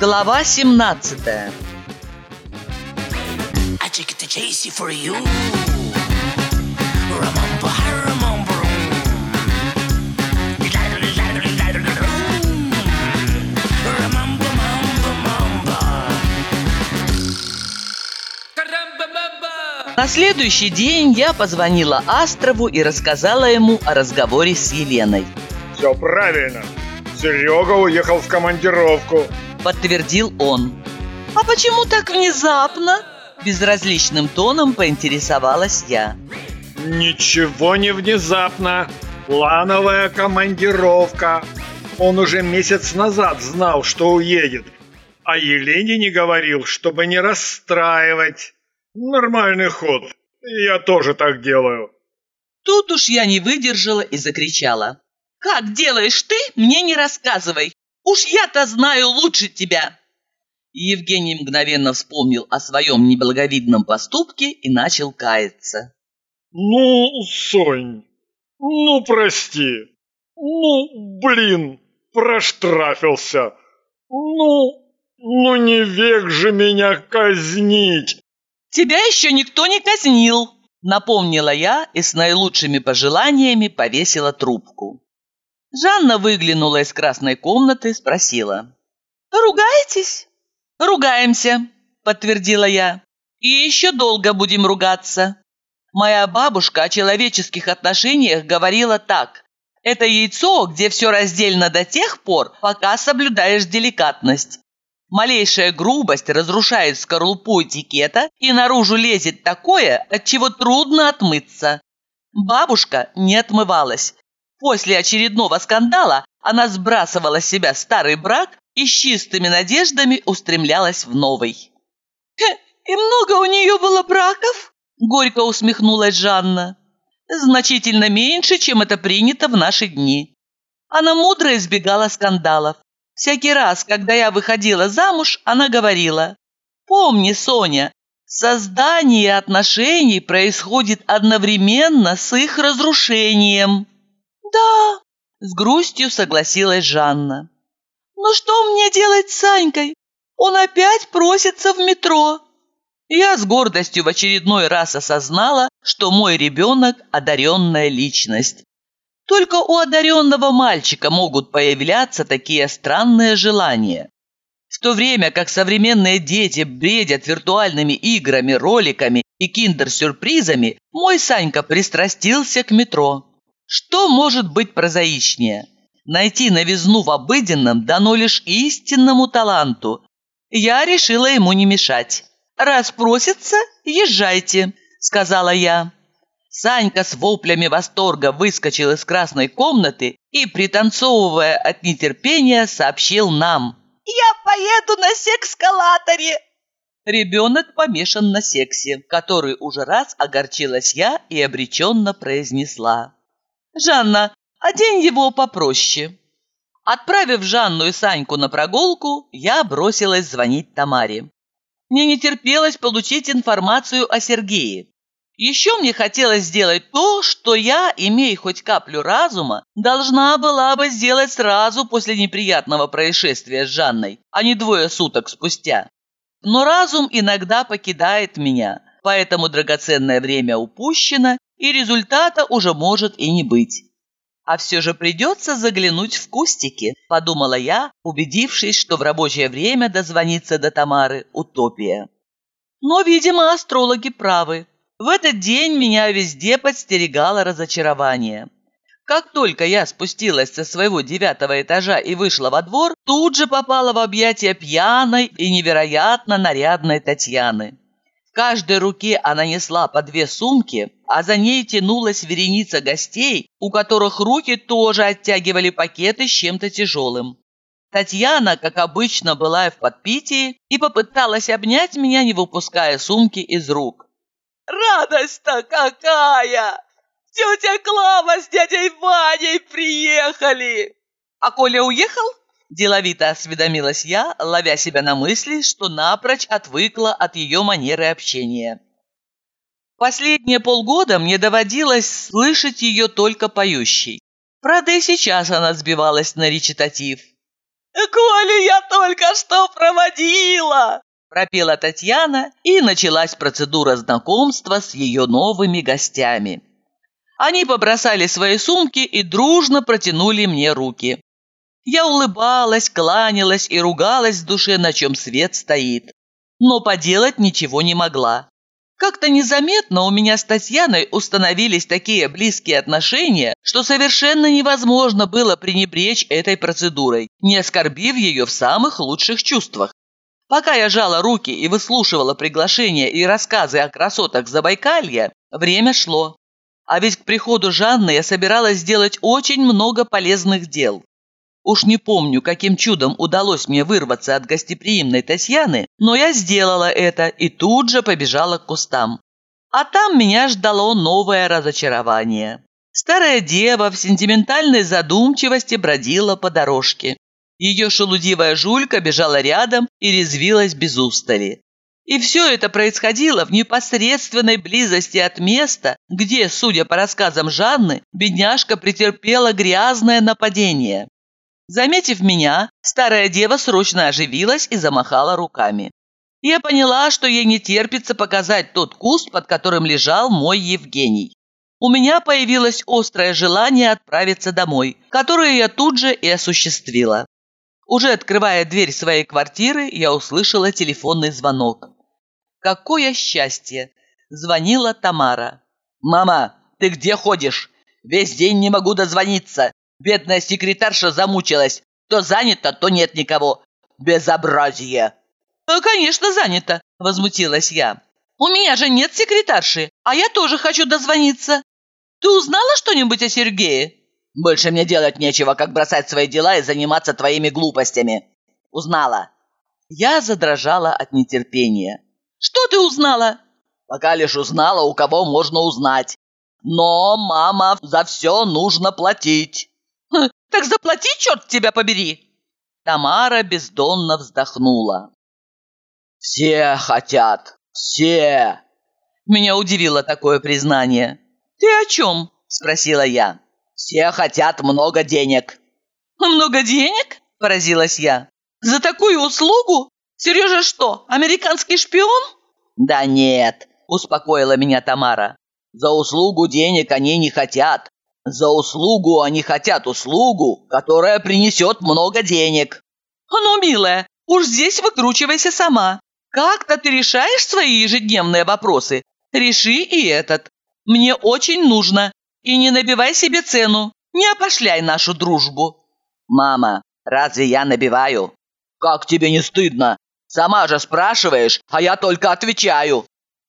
Глава 17 I take it to for you. На следующий день я позвонила Астрову и рассказала ему о разговоре с Еленой. Все правильно. Серега уехал в командировку. Подтвердил он. «А почему так внезапно?» Безразличным тоном поинтересовалась я. Ничего не внезапно. Плановая командировка. Он уже месяц назад знал, что уедет. А Елене не говорил, чтобы не расстраивать. Нормальный ход. Я тоже так делаю. Тут уж я не выдержала и закричала. «Как делаешь ты, мне не рассказывай! Уж я-то знаю лучше тебя!» Евгений мгновенно вспомнил о своем неблаговидном поступке и начал каяться. Ну, Сонь, ну прости. Ну, блин, проштрафился. Ну, ну не век же меня казнить. «Тебя еще никто не казнил!» Напомнила я и с наилучшими пожеланиями повесила трубку. Жанна выглянула из красной комнаты и спросила. «Ругаетесь?» «Ругаемся», — подтвердила я. «И еще долго будем ругаться». Моя бабушка о человеческих отношениях говорила так. «Это яйцо, где все раздельно до тех пор, пока соблюдаешь деликатность. Малейшая грубость разрушает скорлупу этикета, и наружу лезет такое, от чего трудно отмыться». Бабушка не отмывалась. После очередного скандала она сбрасывала с себя старый брак и с чистыми надеждами устремлялась в новый. «И много у нее было браков?» – горько усмехнулась Жанна. «Значительно меньше, чем это принято в наши дни. Она мудро избегала скандалов. Всякий раз, когда я выходила замуж, она говорила, «Помни, Соня, создание отношений происходит одновременно с их разрушением». «Да», – с грустью согласилась Жанна. «Ну что мне делать с Санькой? Он опять просится в метро». Я с гордостью в очередной раз осознала, что мой ребенок – одаренная личность. Только у одаренного мальчика могут появляться такие странные желания. В то время как современные дети бредят виртуальными играми, роликами и киндер-сюрпризами, мой Санька пристрастился к метро. Что может быть прозаичнее? Найти новизну в обыденном дано лишь истинному таланту. Я решила ему не мешать. «Раз просится, езжайте», — сказала я. Санька с воплями восторга выскочил из красной комнаты и, пританцовывая от нетерпения, сообщил нам. «Я поеду на секскалаторе!» Ребенок помешан на сексе, который уже раз огорчилась я и обреченно произнесла. «Жанна, одень его попроще». Отправив Жанну и Саньку на прогулку, я бросилась звонить Тамаре. Мне не терпелось получить информацию о Сергее. Еще мне хотелось сделать то, что я, имея хоть каплю разума, должна была бы сделать сразу после неприятного происшествия с Жанной, а не двое суток спустя. Но разум иногда покидает меня, поэтому драгоценное время упущено, и результата уже может и не быть. А все же придется заглянуть в кустики, подумала я, убедившись, что в рабочее время дозвониться до Тамары – утопия. Но, видимо, астрологи правы. В этот день меня везде подстерегало разочарование. Как только я спустилась со своего девятого этажа и вышла во двор, тут же попала в объятия пьяной и невероятно нарядной Татьяны. В каждой руке она несла по две сумки, а за ней тянулась вереница гостей, у которых руки тоже оттягивали пакеты с чем-то тяжелым. Татьяна, как обычно, была в подпитии и попыталась обнять меня, не выпуская сумки из рук. «Радость-то какая! Тетя Клава с дядей Ваней приехали!» «А Коля уехал?» Деловито осведомилась я, ловя себя на мысли, что напрочь отвыкла от ее манеры общения. Последние полгода мне доводилось слышать ее только поющей. Правда, и сейчас она сбивалась на речитатив. «Колю я только что проводила!» Пропела Татьяна, и началась процедура знакомства с ее новыми гостями. Они побросали свои сумки и дружно протянули мне руки. Я улыбалась, кланялась и ругалась в душе, на чем свет стоит. Но поделать ничего не могла. Как-то незаметно у меня с Татьяной установились такие близкие отношения, что совершенно невозможно было пренебречь этой процедурой, не оскорбив ее в самых лучших чувствах. Пока я жала руки и выслушивала приглашения и рассказы о красотах Забайкалья, время шло. А ведь к приходу Жанны я собиралась сделать очень много полезных дел. Уж не помню, каким чудом удалось мне вырваться от гостеприимной Татьяны, но я сделала это и тут же побежала к кустам. А там меня ждало новое разочарование. Старая дева в сентиментальной задумчивости бродила по дорожке. Ее шелудивая жулька бежала рядом и резвилась без устали. И все это происходило в непосредственной близости от места, где, судя по рассказам Жанны, бедняжка претерпела грязное нападение. Заметив меня, старая дева срочно оживилась и замахала руками. Я поняла, что ей не терпится показать тот куст, под которым лежал мой Евгений. У меня появилось острое желание отправиться домой, которое я тут же и осуществила. Уже открывая дверь своей квартиры, я услышала телефонный звонок. Какое счастье! Звонила Тамара. «Мама, ты где ходишь? Весь день не могу дозвониться. Бедная секретарша замучилась. То занято, то нет никого. Безобразие!» «Э, «Конечно, занято», – возмутилась я. «У меня же нет секретарши, а я тоже хочу дозвониться. Ты узнала что-нибудь о Сергее?» Больше мне делать нечего, как бросать свои дела и заниматься твоими глупостями. Узнала. Я задрожала от нетерпения. Что ты узнала? Пока лишь узнала, у кого можно узнать. Но, мама, за все нужно платить. Хм, так заплати, черт тебя побери. Тамара бездонно вздохнула. «Все хотят, все!» Меня удивило такое признание. «Ты о чем?» – спросила я. Все хотят много денег». «Много денег?» – поразилась я. «За такую услугу? Сережа что, американский шпион?» «Да нет», – успокоила меня Тамара. «За услугу денег они не хотят. За услугу они хотят услугу, которая принесет много денег». «Ну, милая, уж здесь выкручивайся сама. Как-то ты решаешь свои ежедневные вопросы? Реши и этот. Мне очень нужно, и не набивай себе цену, не опошляй нашу дружбу. Мама, разве я набиваю? Как тебе не стыдно? Сама же спрашиваешь, а я только отвечаю.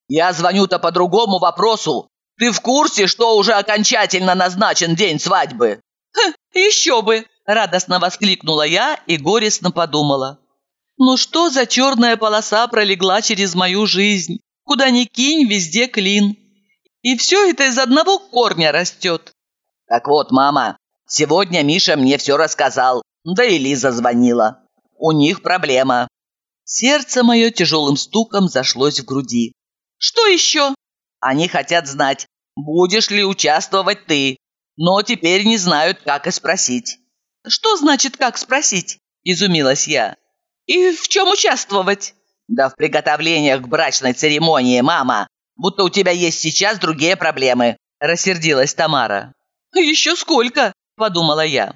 Я звоню-то по другому вопросу. Ты в курсе, что уже окончательно назначен день свадьбы? Ха, еще бы! Радостно воскликнула я и горестно подумала. Ну что за черная полоса пролегла через мою жизнь? Куда ни кинь, везде клин. И все это из одного корня растет. Так вот, мама, сегодня Миша мне все рассказал, да и Лиза звонила. У них проблема. Сердце мое тяжелым стуком зашлось в груди. Что еще? Они хотят знать, будешь ли участвовать ты, но теперь не знают, как и спросить. Что значит, как спросить? Изумилась я. И в чем участвовать? Да в приготовлениях к брачной церемонии, мама будто у тебя есть сейчас другие проблемы», – рассердилась Тамара. «Еще сколько?» – подумала я.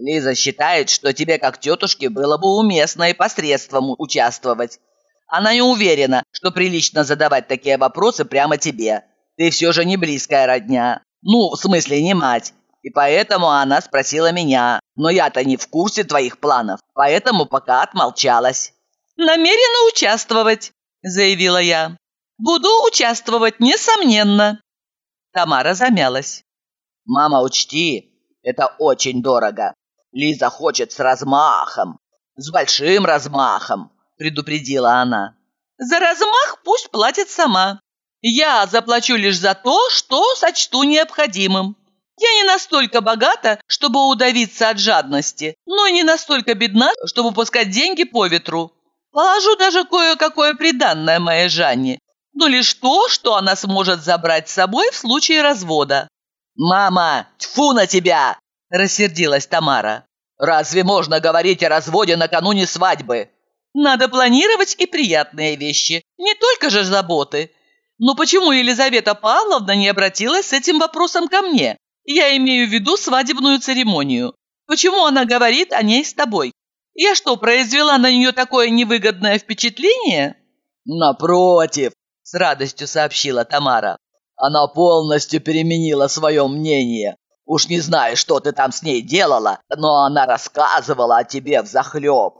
Лиза считает, что тебе, как тетушке, было бы уместно и посредством участвовать. Она не уверена, что прилично задавать такие вопросы прямо тебе. Ты все же не близкая родня. Ну, в смысле, не мать. И поэтому она спросила меня. Но я-то не в курсе твоих планов, поэтому пока отмолчалась. «Намерена участвовать», – заявила я. Буду участвовать, несомненно. Тамара замялась. Мама, учти, это очень дорого. Лиза хочет с размахом, с большим размахом, предупредила она. За размах пусть платит сама. Я заплачу лишь за то, что сочту необходимым. Я не настолько богата, чтобы удавиться от жадности, но и не настолько бедна, чтобы пускать деньги по ветру. Положу даже кое-какое приданное моей Жанне, но лишь то, что она сможет забрать с собой в случае развода. «Мама, тьфу на тебя! Рассердилась Тамара. «Разве можно говорить о разводе накануне свадьбы?» «Надо планировать и приятные вещи, не только же заботы. Но почему Елизавета Павловна не обратилась с этим вопросом ко мне? Я имею в виду свадебную церемонию. Почему она говорит о ней с тобой? Я что, произвела на нее такое невыгодное впечатление?» «Напротив», — с радостью сообщила Тамара. «Она полностью переменила свое мнение. Уж не знаю, что ты там с ней делала, но она рассказывала о тебе взахлеб.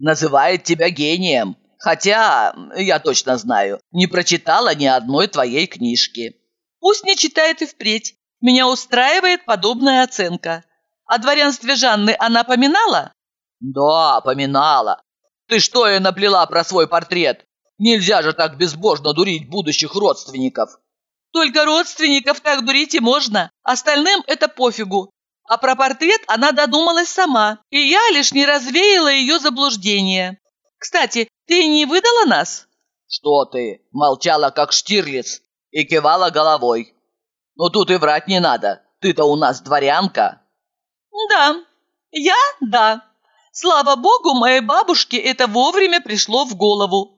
Называет тебя гением, хотя, я точно знаю, не прочитала ни одной твоей книжки». «Пусть не читает и впредь. Меня устраивает подобная оценка. О дворянстве Жанны она поминала?» «Да, поминала. Ты что ей наплела про свой портрет? Нельзя же так безбожно дурить будущих родственников!» «Только родственников так дурить и можно. Остальным это пофигу. А про портрет она додумалась сама, и я лишь не развеяла ее заблуждение. Кстати, ты не выдала нас?» «Что ты?» – молчала, как Штирлиц, и кивала головой. «Ну тут и врать не надо. Ты-то у нас дворянка». «Да, я – да. Слава богу, моей бабушке это вовремя пришло в голову.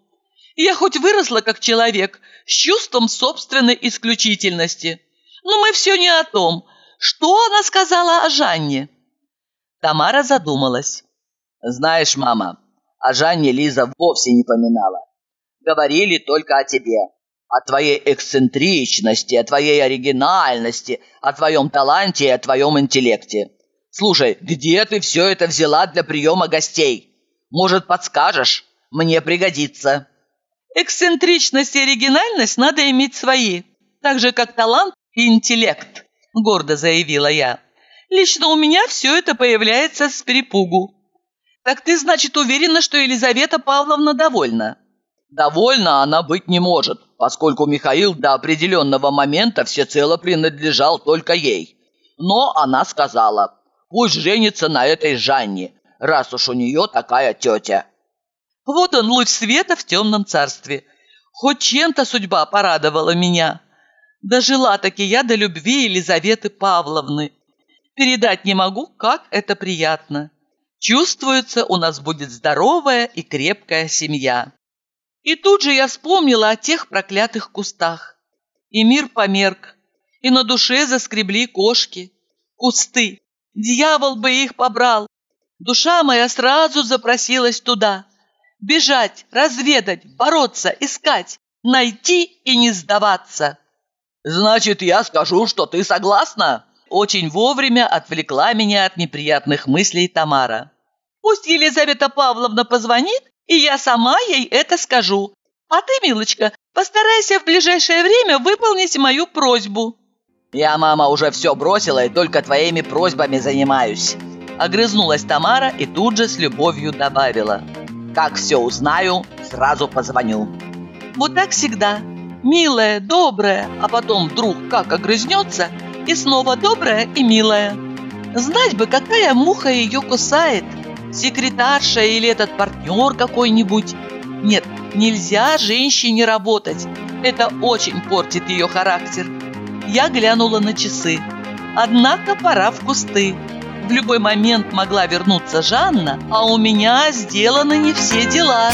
Я хоть выросла как человек, с чувством собственной исключительности. Но мы все не о том. Что она сказала о Жанне?» Тамара задумалась. «Знаешь, мама, о Жанне Лиза вовсе не поминала. Говорили только о тебе, о твоей эксцентричности, о твоей оригинальности, о твоем таланте и о твоем интеллекте. Слушай, где ты все это взяла для приема гостей? Может, подскажешь? Мне пригодится». «Эксцентричность и оригинальность надо иметь свои, так же, как талант и интеллект», – гордо заявила я. «Лично у меня все это появляется с перепугу». «Так ты, значит, уверена, что Елизавета Павловна довольна?» «Довольна она быть не может, поскольку Михаил до определенного момента всецело принадлежал только ей. Но она сказала, Пусть женится на этой Жанне, раз уж у нее такая тетя. Вот он, луч света в темном царстве. Хоть чем-то судьба порадовала меня. Дожила-таки я до любви Елизаветы Павловны. Передать не могу, как это приятно. Чувствуется, у нас будет здоровая и крепкая семья. И тут же я вспомнила о тех проклятых кустах. И мир померк, и на душе заскребли кошки. Кусты, Дьявол бы их побрал. Душа моя сразу запросилась туда. Бежать, разведать, бороться, искать, найти и не сдаваться. «Значит, я скажу, что ты согласна?» Очень вовремя отвлекла меня от неприятных мыслей Тамара. «Пусть Елизавета Павловна позвонит, и я сама ей это скажу. А ты, милочка, постарайся в ближайшее время выполнить мою просьбу». «Я, мама, уже все бросила и только твоими просьбами занимаюсь». Огрызнулась Тамара и тут же с любовью добавила. «Как все узнаю, сразу позвоню». Вот так всегда. Милая, добрая, а потом вдруг как огрызнется, и снова добрая и милая. Знать бы, какая муха ее кусает. Секретарша или этот партнер какой-нибудь. Нет, нельзя женщине работать. Это очень портит ее характер. Я глянула на часы. Однако пора в кусты. В любой момент могла вернуться Жанна, а у меня сделаны не все дела.